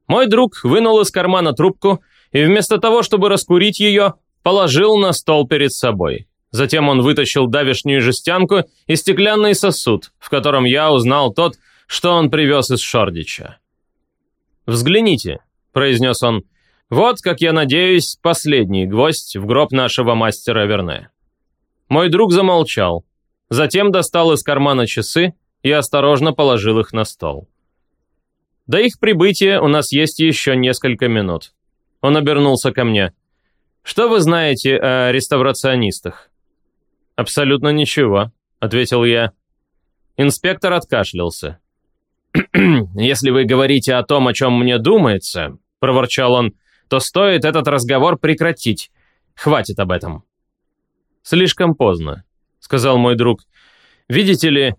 Мой друг вынул из кармана трубку и вместо того, чтобы раскурить ее, положил на стол перед собой. Затем он вытащил давешнюю жестянку и стеклянный сосуд, в котором я узнал тот, что он привез из Шордича. «Взгляните», — произнес он. «Вот, как я надеюсь, последний гвоздь в гроб нашего мастера Верне». Мой друг замолчал. Затем достал из кармана часы и осторожно положил их на стол. До их прибытия у нас есть еще несколько минут. Он обернулся ко мне. «Что вы знаете о реставрационистах?» «Абсолютно ничего», — ответил я. Инспектор откашлялся. [CLEARS THROAT] «Если вы говорите о том, о чем мне думается», — проворчал он, «то стоит этот разговор прекратить. Хватит об этом». «Слишком поздно», — сказал мой друг. «Видите ли,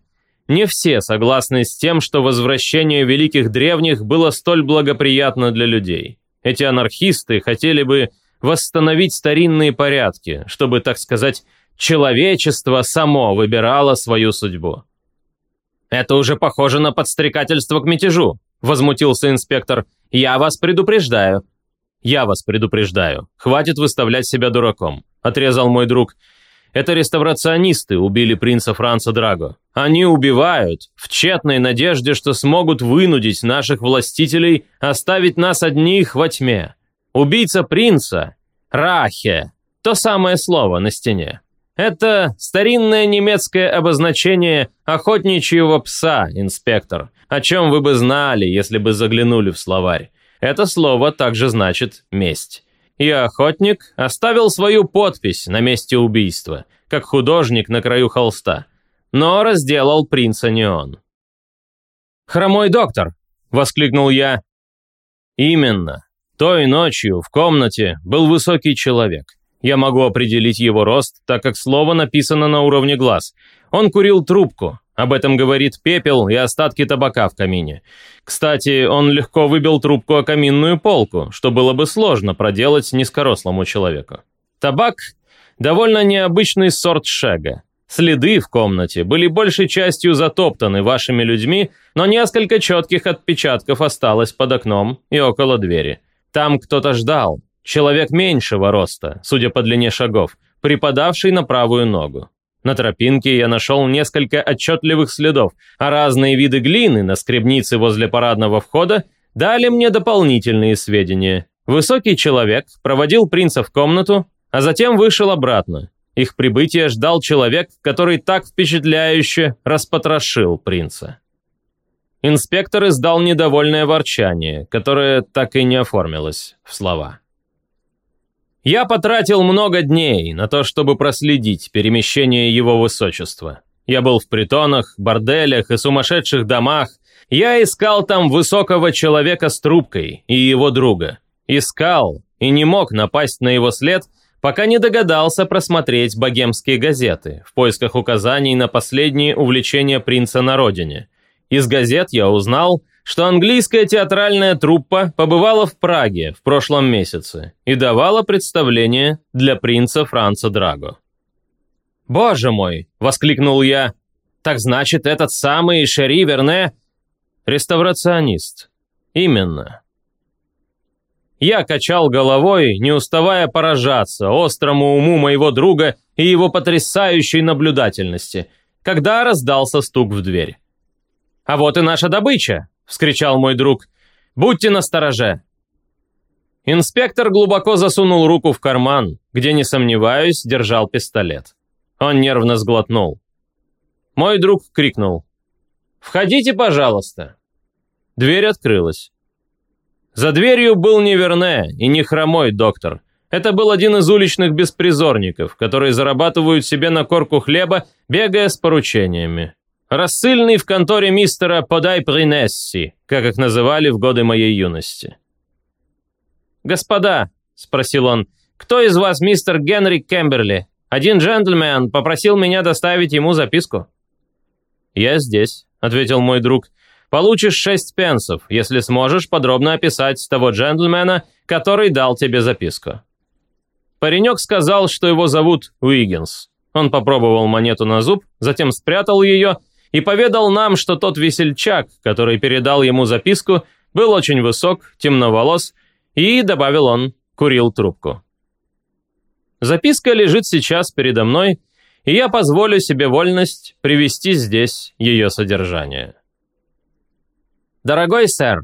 не все согласны с тем, что возвращение великих древних было столь благоприятно для людей. Эти анархисты хотели бы восстановить старинные порядки, чтобы, так сказать, человечество само выбирало свою судьбу. «Это уже похоже на подстрекательство к мятежу», – возмутился инспектор. «Я вас предупреждаю». «Я вас предупреждаю. Хватит выставлять себя дураком», – отрезал мой друг. «Это реставрационисты убили принца Франца Драго. Они убивают в тщетной надежде, что смогут вынудить наших властителей оставить нас одних во тьме. Убийца принца – Рахе, то самое слово на стене. Это старинное немецкое обозначение охотничьего пса, инспектор, о чем вы бы знали, если бы заглянули в словарь. Это слово также значит «месть». И охотник оставил свою подпись на месте убийства, как художник на краю холста. Но разделал принца не он. «Хромой доктор!» – воскликнул я. «Именно. Той ночью в комнате был высокий человек. Я могу определить его рост, так как слово написано на уровне глаз. Он курил трубку. Об этом говорит пепел и остатки табака в камине. Кстати, он легко выбил трубку о каминную полку, что было бы сложно проделать низкорослому человеку. Табак – довольно необычный сорт шага. Следы в комнате были большей частью затоптаны вашими людьми, но несколько четких отпечатков осталось под окном и около двери. Там кто-то ждал, человек меньшего роста, судя по длине шагов, припадавший на правую ногу. На тропинке я нашел несколько отчетливых следов, а разные виды глины на скребнице возле парадного входа дали мне дополнительные сведения. Высокий человек проводил принца в комнату, а затем вышел обратно. Их прибытие ждал человек, который так впечатляюще распотрошил принца. Инспектор издал недовольное ворчание, которое так и не оформилось в слова. Я потратил много дней на то, чтобы проследить перемещение его высочества. Я был в притонах, борделях и сумасшедших домах. Я искал там высокого человека с трубкой и его друга. Искал и не мог напасть на его след, пока не догадался просмотреть богемские газеты в поисках указаний на последние увлечения принца на родине. Из газет я узнал, что английская театральная труппа побывала в Праге в прошлом месяце и давала представление для принца Франца Драго. «Боже мой!» – воскликнул я. «Так значит, этот самый Шери Верне...» «Реставрационист. Именно. Я качал головой, не уставая поражаться острому уму моего друга и его потрясающей наблюдательности, когда раздался стук в дверь. «А вот и наша добыча!» – вскричал мой друг. «Будьте настороже!» Инспектор глубоко засунул руку в карман, где, не сомневаюсь, держал пистолет. Он нервно сглотнул. Мой друг крикнул. «Входите, пожалуйста!» Дверь открылась. За дверью был не Верне и не хромой доктор. Это был один из уличных беспризорников, которые зарабатывают себе на корку хлеба, бегая с поручениями. Рассыльный в конторе мистера «Подай принесси», как их называли в годы моей юности. «Господа», — спросил он, — «кто из вас мистер Генри Кемберли? Один джентльмен попросил меня доставить ему записку». «Я здесь», — ответил мой друг, — Получишь шесть пенсов, если сможешь подробно описать того джентльмена, который дал тебе записку». Паренек сказал, что его зовут Уиггинс. Он попробовал монету на зуб, затем спрятал ее и поведал нам, что тот весельчак, который передал ему записку, был очень высок, темноволос и, добавил он, курил трубку. Записка лежит сейчас передо мной, и я позволю себе вольность привести здесь ее содержание. «Дорогой сэр,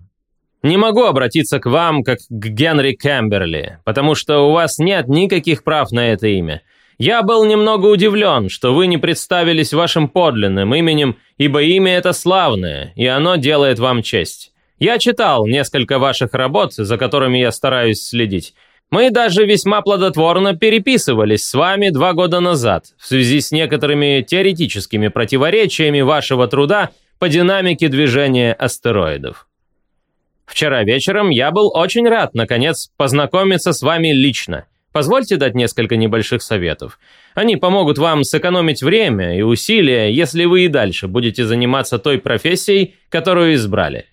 не могу обратиться к вам, как к Генри Кэмберли, потому что у вас нет никаких прав на это имя. Я был немного удивлен, что вы не представились вашим подлинным именем, ибо имя это славное, и оно делает вам честь. Я читал несколько ваших работ, за которыми я стараюсь следить. Мы даже весьма плодотворно переписывались с вами два года назад в связи с некоторыми теоретическими противоречиями вашего труда по динамике движения астероидов. Вчера вечером я был очень рад, наконец, познакомиться с вами лично. Позвольте дать несколько небольших советов. Они помогут вам сэкономить время и усилия, если вы и дальше будете заниматься той профессией, которую избрали.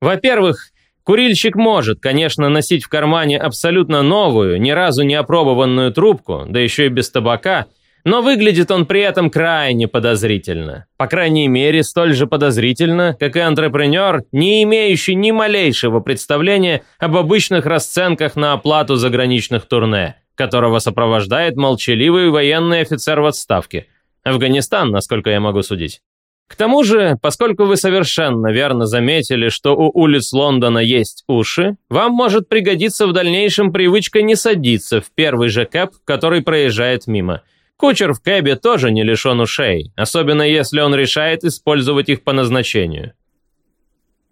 Во-первых, курильщик может, конечно, носить в кармане абсолютно новую, ни разу не опробованную трубку, да еще и без табака – но выглядит он при этом крайне подозрительно. По крайней мере, столь же подозрительно, как и антрепренер, не имеющий ни малейшего представления об обычных расценках на оплату заграничных турне, которого сопровождает молчаливый военный офицер в отставке. Афганистан, насколько я могу судить. К тому же, поскольку вы совершенно верно заметили, что у улиц Лондона есть уши, вам может пригодиться в дальнейшем привычка не садиться в первый же кэп, который проезжает мимо – Кучер в кэбе тоже не лишен ушей, особенно если он решает использовать их по назначению.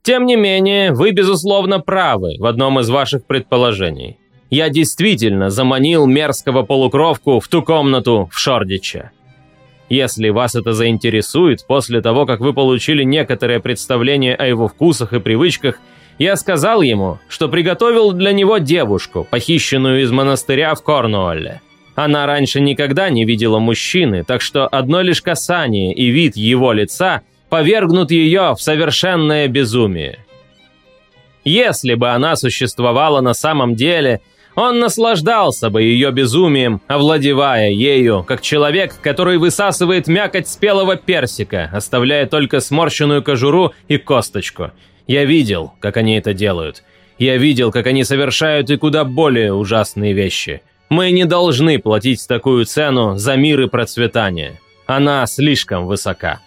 Тем не менее, вы, безусловно, правы в одном из ваших предположений. Я действительно заманил мерзкого полукровку в ту комнату в Шордиче. Если вас это заинтересует, после того, как вы получили некоторое представление о его вкусах и привычках, я сказал ему, что приготовил для него девушку, похищенную из монастыря в Корнуолле. Она раньше никогда не видела мужчины, так что одно лишь касание и вид его лица повергнут ее в совершенное безумие. Если бы она существовала на самом деле – он наслаждался бы ее безумием, овладевая ею, как человек, который высасывает мякоть спелого персика, оставляя только сморщенную кожуру и косточку. Я видел, как они это делают. Я видел, как они совершают и куда более ужасные вещи. Мы не должны платить такую цену за мир и процветание. Она слишком высока.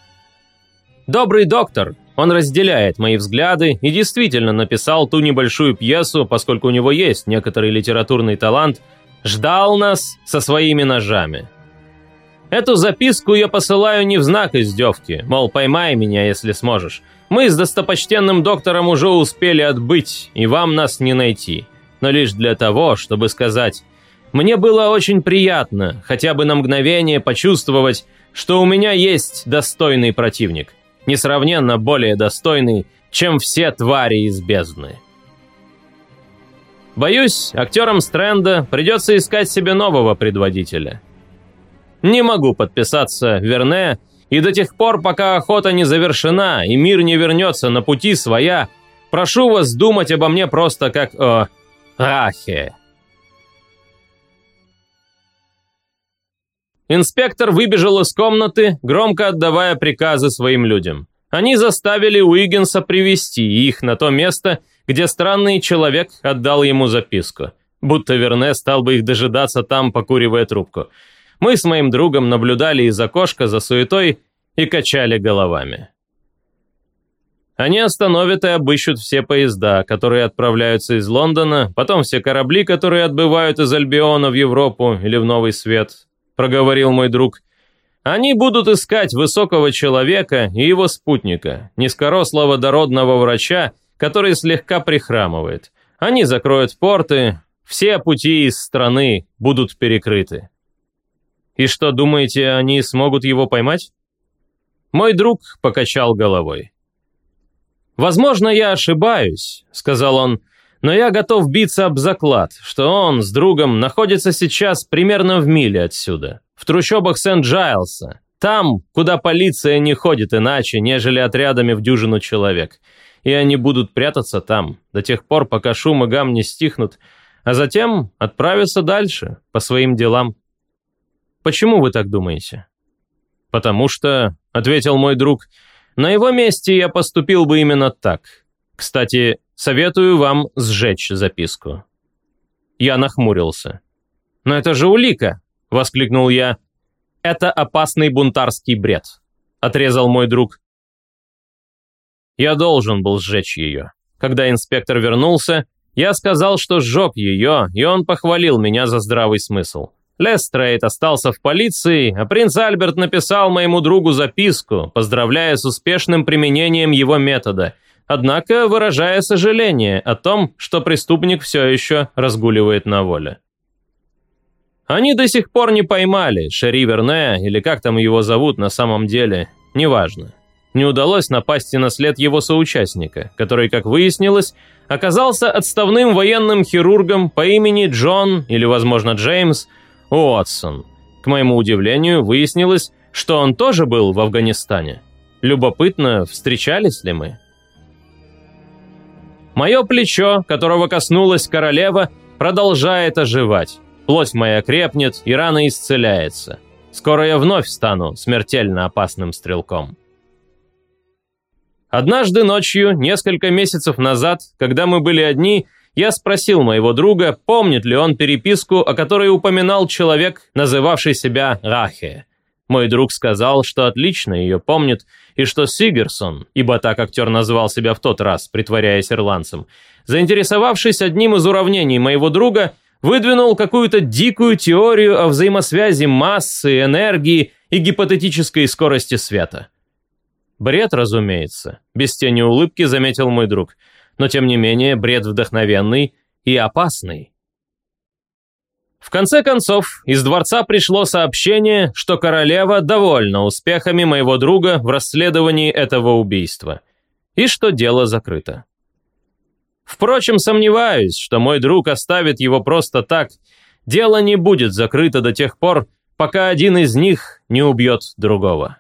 Добрый доктор, он разделяет мои взгляды и действительно написал ту небольшую пьесу, поскольку у него есть некоторый литературный талант, ждал нас со своими ножами. Эту записку я посылаю не в знак издевки, мол, поймай меня, если сможешь. Мы с достопочтенным доктором уже успели отбыть, и вам нас не найти. Но лишь для того, чтобы сказать, мне было очень приятно хотя бы на мгновение почувствовать, что у меня есть достойный противник несравненно более достойный, чем все твари из бездны. Боюсь, актерам Стрэнда придется искать себе нового предводителя. Не могу подписаться Верне, и до тех пор, пока охота не завершена и мир не вернется на пути своя, прошу вас думать обо мне просто как о Рахе. Инспектор выбежал из комнаты, громко отдавая приказы своим людям. Они заставили Уиггинса привести их на то место, где странный человек отдал ему записку. Будто Верне стал бы их дожидаться там, покуривая трубку. Мы с моим другом наблюдали из окошка за суетой и качали головами. Они остановят и обыщут все поезда, которые отправляются из Лондона, потом все корабли, которые отбывают из Альбиона в Европу или в Новый Свет, проговорил мой друг. Они будут искать высокого человека и его спутника, низкорослого дородного врача, который слегка прихрамывает. Они закроют порты, все пути из страны будут перекрыты. И что, думаете, они смогут его поймать? Мой друг покачал головой. «Возможно, я ошибаюсь», — сказал он, «но я готов биться об заклад, что он с другом находится сейчас примерно в миле отсюда в трущобах Сент-Джайлса, там, куда полиция не ходит иначе, нежели отрядами в дюжину человек. И они будут прятаться там, до тех пор, пока шум и гам не стихнут, а затем отправятся дальше, по своим делам. Почему вы так думаете? Потому что, — ответил мой друг, — на его месте я поступил бы именно так. Кстати, советую вам сжечь записку. Я нахмурился. Но это же улика, — воскликнул я. «Это опасный бунтарский бред», — отрезал мой друг. Я должен был сжечь ее. Когда инспектор вернулся, я сказал, что сжег ее, и он похвалил меня за здравый смысл. Лестрейд остался в полиции, а принц Альберт написал моему другу записку, поздравляя с успешным применением его метода, однако выражая сожаление о том, что преступник все еще разгуливает на воле. Они до сих пор не поймали Шери Верне, или как там его зовут на самом деле, неважно. Не удалось напасть и на след его соучастника, который, как выяснилось, оказался отставным военным хирургом по имени Джон, или, возможно, Джеймс, Уотсон. К моему удивлению, выяснилось, что он тоже был в Афганистане. Любопытно, встречались ли мы? Мое плечо, которого коснулась королева, продолжает оживать. Плоть моя крепнет, и рана исцеляется. Скоро я вновь стану смертельно опасным стрелком. Однажды ночью, несколько месяцев назад, когда мы были одни, я спросил моего друга, помнит ли он переписку, о которой упоминал человек, называвший себя Рахе. Мой друг сказал, что отлично ее помнит, и что Сигерсон, ибо так актер назвал себя в тот раз, притворяясь ирландцем, заинтересовавшись одним из уравнений моего друга, выдвинул какую-то дикую теорию о взаимосвязи массы, энергии и гипотетической скорости света. Бред, разумеется, без тени улыбки заметил мой друг, но тем не менее бред вдохновенный и опасный. В конце концов, из дворца пришло сообщение, что королева довольна успехами моего друга в расследовании этого убийства, и что дело закрыто. Впрочем, сомневаюсь, что мой друг оставит его просто так. Дело не будет закрыто до тех пор, пока один из них не убьет другого.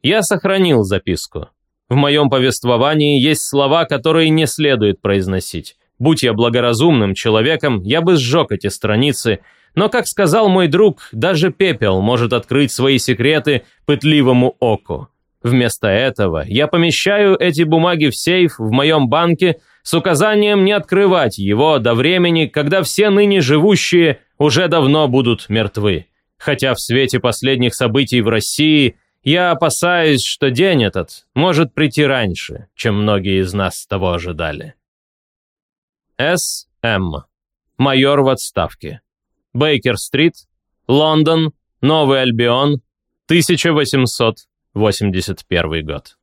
Я сохранил записку. В моем повествовании есть слова, которые не следует произносить. Будь я благоразумным человеком, я бы сжег эти страницы, но, как сказал мой друг, даже пепел может открыть свои секреты пытливому оку. Вместо этого я помещаю эти бумаги в сейф в моем банке с указанием не открывать его до времени, когда все ныне живущие уже давно будут мертвы. Хотя в свете последних событий в России я опасаюсь, что день этот может прийти раньше, чем многие из нас того ожидали. С.М. Майор в отставке. Бейкер-стрит, Лондон, Новый Альбион, 1881 год.